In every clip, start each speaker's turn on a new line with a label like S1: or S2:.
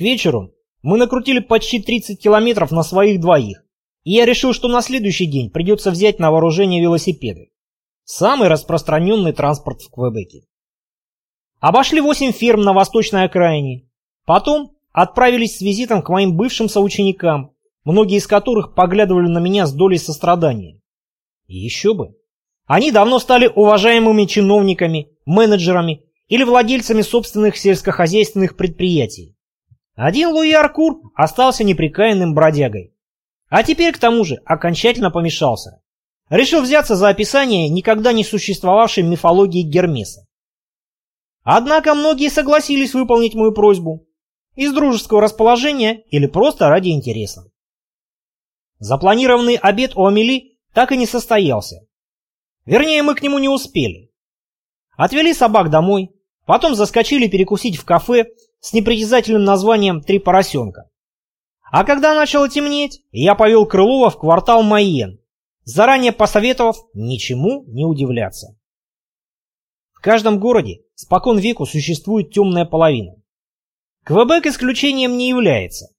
S1: К вечеру мы накрутили почти 30 километров на своих двоих, и я решил, что на следующий день придется взять на вооружение велосипеды. Самый распространенный транспорт в Квебеке. Обошли 8 ферм на восточной окраине. Потом отправились с визитом к моим бывшим соученикам, многие из которых поглядывали на меня с долей сострадания. И еще бы. Они давно стали уважаемыми чиновниками, менеджерами или владельцами собственных сельскохозяйственных предприятий. Один Луи Аркур остался неприкаянным бродягой. А теперь, к тому же, окончательно помешался. Решил взяться за описание никогда не существовавшей мифологии Гермеса. Однако многие согласились выполнить мою просьбу. Из дружеского расположения или просто ради интереса. Запланированный обед у Амели так и не состоялся. Вернее, мы к нему не успели. Отвели собак домой, потом заскочили перекусить в кафе с непритязательным названием «Три поросенка». А когда начало темнеть, я повел Крылова в квартал Майен, заранее посоветовав ничему не удивляться. В каждом городе спокон веку существует темная половина. Квебек исключением не является.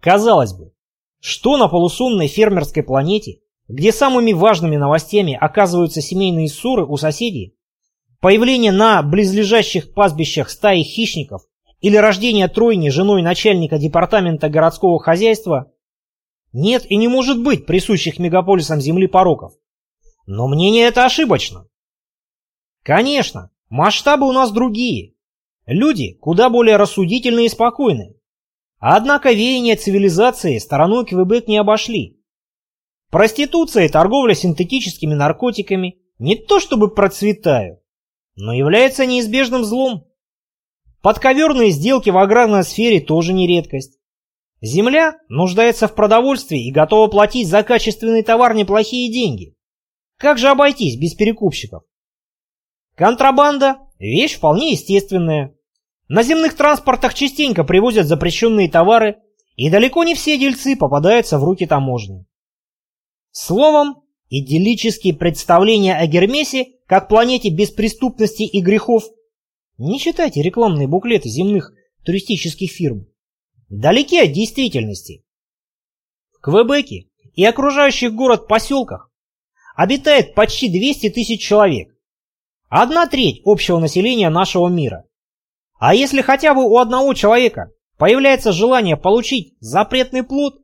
S1: Казалось бы, что на полусонной фермерской планете, где самыми важными новостями оказываются семейные ссоры у соседей, появление на близлежащих пастбищах стаи хищников или рождение тройни женой начальника департамента городского хозяйства, нет и не может быть присущих мегаполисам Земли пороков. Но мнение это ошибочно. Конечно, масштабы у нас другие. Люди куда более рассудительные и спокойные. Однако веяния цивилизации стороной Квебек не обошли. Проституция и торговля синтетическими наркотиками не то чтобы процветают, но являются неизбежным злом. Подковерные сделки в аграрной сфере тоже не редкость. Земля нуждается в продовольствии и готова платить за качественный товар неплохие деньги. Как же обойтись без перекупщиков? Контрабанда – вещь вполне естественная. На земных транспортах частенько привозят запрещенные товары, и далеко не все дельцы попадаются в руки таможни. Словом, идиллические представления о Гермесе как планете без преступности и грехов не читайте рекламные буклеты земных туристических фирм. Далеки от действительности. В Квебеке и окружающих город поселках обитает почти 200 тысяч человек. Одна треть общего населения нашего мира. А если хотя бы у одного человека появляется желание получить запретный плод,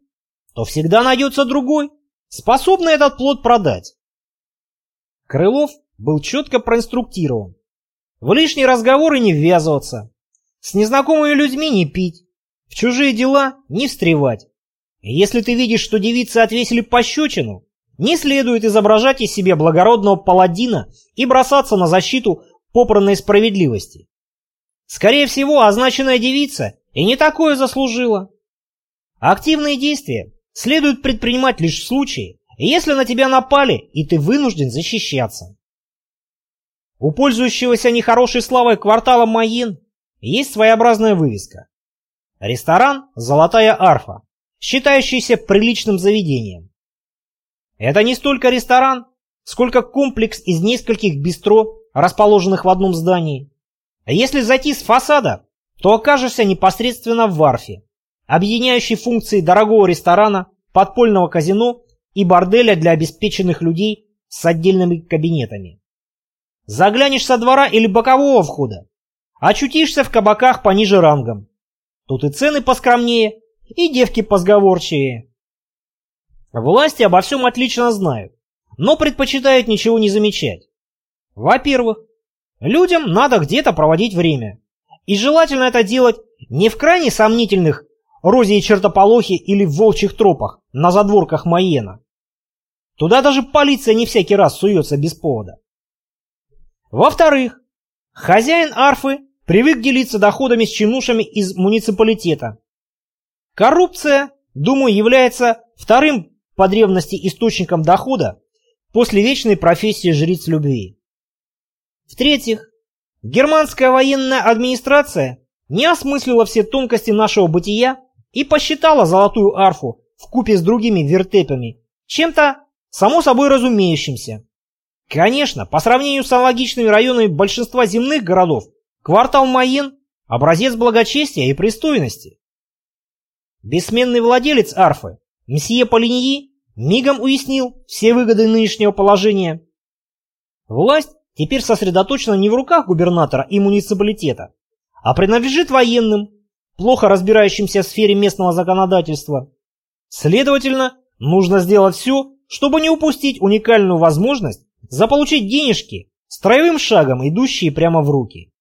S1: то всегда найдется другой, способный этот плод продать. Крылов был четко проинструктирован. В лишние разговоры не ввязываться, с незнакомыми людьми не пить, в чужие дела не встревать. если ты видишь, что девицы отвесили пощечину, не следует изображать из себя благородного паладина и бросаться на защиту попранной справедливости. Скорее всего, означенная девица и не такое заслужила. Активные действия следует предпринимать лишь в случае, если на тебя напали и ты вынужден защищаться. У пользующегося нехорошей славой квартала Майин есть своеобразная вывеска. Ресторан «Золотая арфа», считающийся приличным заведением. Это не столько ресторан, сколько комплекс из нескольких бистро, расположенных в одном здании. Если зайти с фасада, то окажешься непосредственно в Варфе, объединяющей функции дорогого ресторана, подпольного казино и борделя для обеспеченных людей с отдельными кабинетами. Заглянешь со двора или бокового входа, очутишься в кабаках пониже рангом. Тут и цены поскромнее, и девки позговорчивее. Власти обо всем отлично знают, но предпочитают ничего не замечать. Во-первых, людям надо где-то проводить время. И желательно это делать не в крайне сомнительных розе и чертополохе или в волчьих тропах на задворках Майена. Туда даже полиция не всякий раз суется без повода. Во-вторых, хозяин арфы привык делиться доходами с чинушами из муниципалитета. Коррупция, думаю, является вторым по древности источником дохода после вечной профессии жриц любви. В-третьих, германская военная администрация не осмыслила все тонкости нашего бытия и посчитала золотую арфу в купе с другими вертепами чем-то само собой разумеющимся. Конечно, по сравнению с аналогичными районами большинства земных городов, квартал Майен Образец благочестия и пристойности. Бессменный владелец арфы, мсье Полиньи, мигом уяснил все выгоды нынешнего положения. Власть теперь сосредоточена не в руках губернатора и муниципалитета, а принадлежит военным, плохо разбирающимся в сфере местного законодательства. Следовательно, нужно сделать все, чтобы не упустить уникальную возможность заполучить денежки строевым шагом, идущие прямо в руки.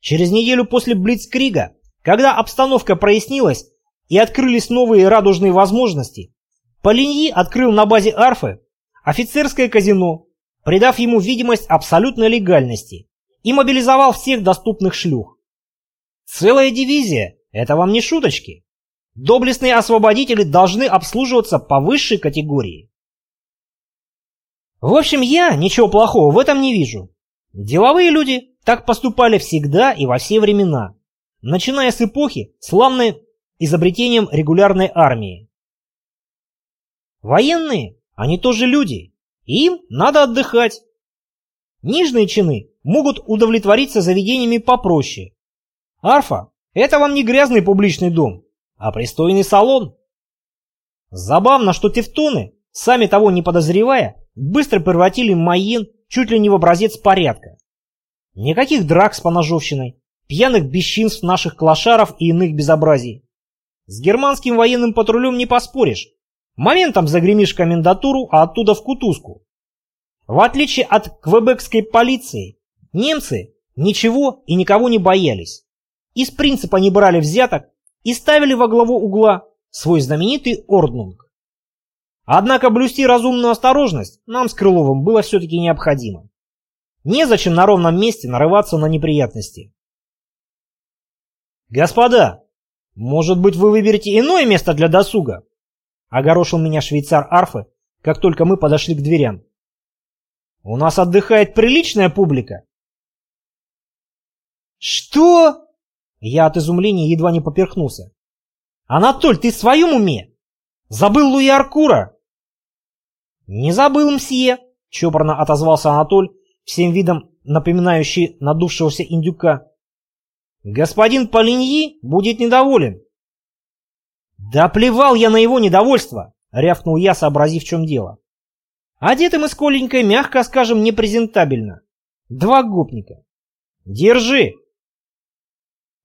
S1: Через неделю после Блицкрига, когда обстановка прояснилась и открылись новые радужные возможности, Полиньи открыл на базе Арфы офицерское казино, придав ему видимость абсолютной легальности, и мобилизовал всех доступных шлюх. Целая дивизия – это вам не шуточки. Доблестные освободители должны обслуживаться по высшей категории. В общем, я ничего плохого в этом не вижу. Деловые люди так поступали всегда и во все времена, начиная с эпохи, славной изобретением регулярной армии. Военные, они тоже люди, им надо отдыхать. Нижние чины могут удовлетвориться заведениями попроще. Арфа – это вам не грязный публичный дом, а пристойный салон. Забавно, что тевтоны, сами того не подозревая, быстро превратили Майен чуть ли не в образец порядка. Никаких драк с поножовщиной, пьяных бесчинств наших клошаров и иных безобразий. С германским военным патрулем не поспоришь. Моментом загремишь комендатуру, а оттуда в кутузку. В отличие от квебекской полиции, немцы ничего и никого не боялись. Из принципа не брали взяток и ставили во главу угла свой знаменитый орднунг. Однако блюсти разумную осторожность нам с Крыловым было все-таки необходимо. Незачем на ровном месте нарываться на неприятности. «Господа, может быть, вы выберете иное место для досуга?» Огорошил меня швейцар Арфы, как только мы подошли к дверям. «У нас отдыхает приличная публика». «Что?» Я от изумления едва не поперхнулся. «Анатоль, ты в своем уме? Забыл Луи Аркура?» «Не забыл, мсье», — чопорно отозвался Анатоль, всем видом напоминающий надувшегося индюка. «Господин Полиньи будет недоволен». «Да плевал я на его недовольство!» — рявкнул я, сообразив, в чем дело. «Одеты мы с Коленькой, мягко скажем, непрезентабельно. Два гопника. Держи!»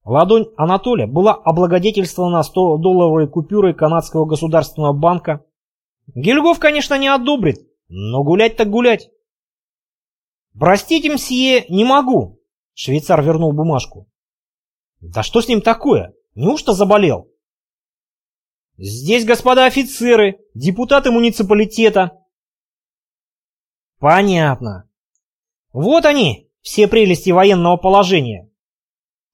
S1: Ладонь Анатолия была облагодетельствована 100-долларовой купюрой канадского государственного банка. Гильгоф, конечно, не одобрит, но гулять так гулять. «Простите, мсье, не могу!» Швейцар вернул бумажку. «Да что с ним такое? Неужто заболел?» «Здесь господа офицеры, депутаты муниципалитета». «Понятно. Вот они, все прелести военного положения.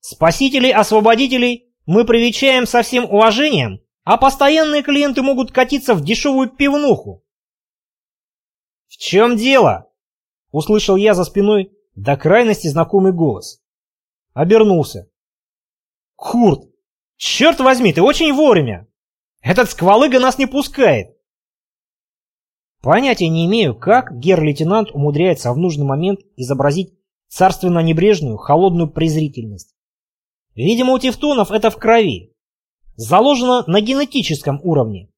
S1: Спасителей-освободителей мы привечаем со всем уважением, а постоянные клиенты могут катиться в дешевую пивнуху». «В чем дело?» Услышал я за спиной до крайности знакомый голос. Обернулся. «Курт! Черт возьми, ты очень вовремя! Этот сквалыга нас не пускает!» Понятия не имею, как гер-лейтенант умудряется в нужный момент изобразить царственно-небрежную, холодную презрительность. Видимо, у тевтонов это в крови. Заложено на генетическом уровне.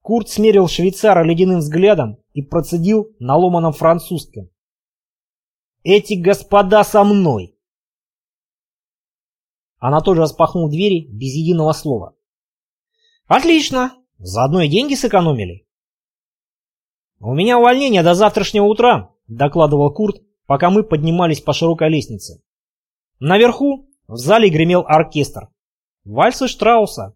S1: Курт смерил швейцара ледяным взглядом и процедил на ломаном французском. «Эти господа со мной!» Анатолий распахнул двери без единого слова. «Отлично! Заодно и деньги сэкономили!» «У меня увольнение до завтрашнего утра», — докладывал Курт, пока мы поднимались по широкой лестнице. Наверху в зале гремел оркестр. Вальсы Штрауса.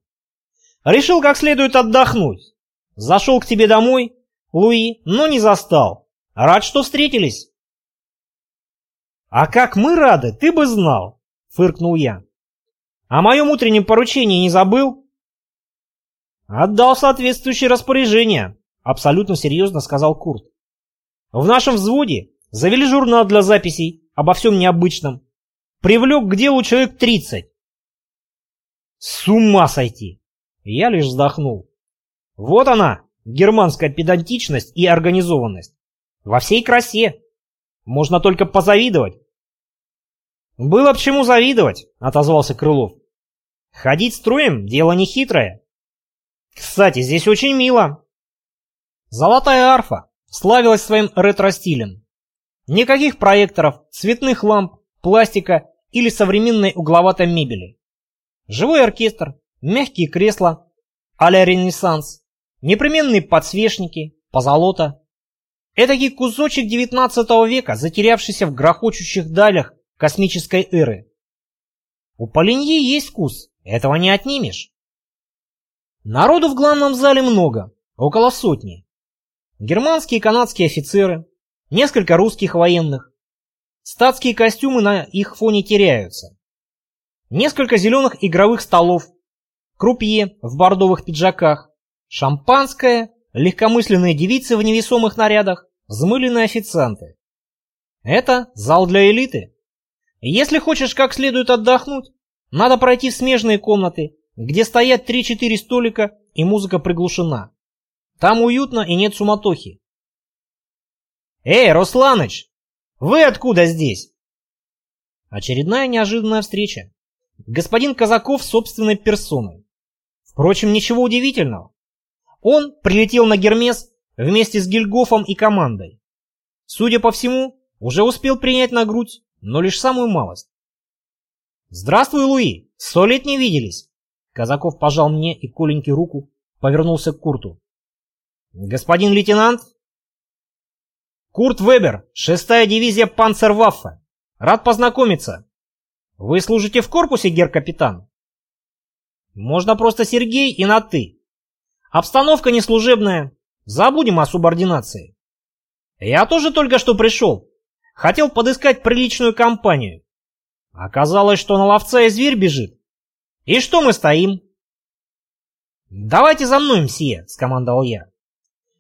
S1: Решил как следует отдохнуть. Зашел к тебе домой, Луи, но не застал. Рад, что встретились. А как мы рады, ты бы знал, фыркнул я. О моем утреннем поручении не забыл? Отдал соответствующее распоряжение, абсолютно серьезно сказал Курт. В нашем взводе завели журнал для записей обо всем необычном. Привлек к делу человек 30. С ума сойти! Я лишь вздохнул. Вот она, германская педантичность и организованность. Во всей красе. Можно только позавидовать. «Было б чему завидовать», — отозвался Крылов. «Ходить строем — дело нехитрое. Кстати, здесь очень мило». Золотая арфа славилась своим ретро-стилем. Никаких проекторов, цветных ламп, пластика или современной угловатой мебели. Живой оркестр, мягкие кресла а-ля Ренессанс, непременные подсвечники, позолота. Этакий кусочек XIX века, затерявшийся в грохочущих далях космической эры. У Полиньи есть вкус, этого не отнимешь. Народу в главном зале много, около сотни. Германские и канадские офицеры, несколько русских военных. Статские костюмы на их фоне теряются. Несколько зеленых игровых столов, крупье в бордовых пиджаках, шампанское, легкомысленные девицы в невесомых нарядах, взмыленные официанты. Это зал для элиты. Если хочешь как следует отдохнуть, надо пройти в смежные комнаты, где стоят 3-4 столика и музыка приглушена. Там уютно и нет суматохи. «Эй, Русланыч, вы откуда здесь?» Очередная неожиданная встреча. Господин Казаков собственной персоной. Впрочем, ничего удивительного. Он прилетел на Гермес вместе с Гильгофом и командой. Судя по всему, уже успел принять на грудь но лишь самую малость. «Здравствуй, Луи! Сто лет не виделись!» Казаков пожал мне и Коленьке руку, повернулся к Курту. «Господин лейтенант?» «Курт Вебер, шестая дивизия Панцерваффе. Рад познакомиться. Вы служите в корпусе, гер-капитан?» «Можно просто Сергей и на «ты». Обстановка неслужебная. Забудем о субординации. Я тоже только что пришел. Хотел подыскать приличную компанию. Оказалось, что на ловца и зверь бежит. И что мы стоим? «Давайте за мной, мсье», — скомандовал я.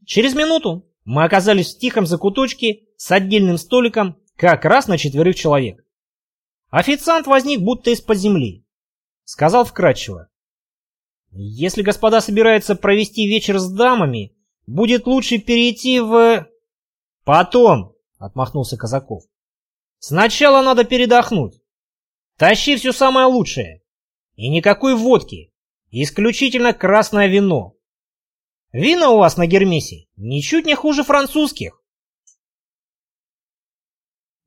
S1: Через минуту мы оказались в тихом закуточке с отдельным столиком как раз на четверых человек. Официант возник будто из-под земли. Сказал вкратчиво. «Если господа собираются провести вечер с дамами, будет лучше перейти в...» «Потом», отмахнулся Казаков. Сначала надо передохнуть. Тащи все самое лучшее. И никакой водки. Исключительно красное вино. Вина у вас на Гермесе ничуть не хуже французских.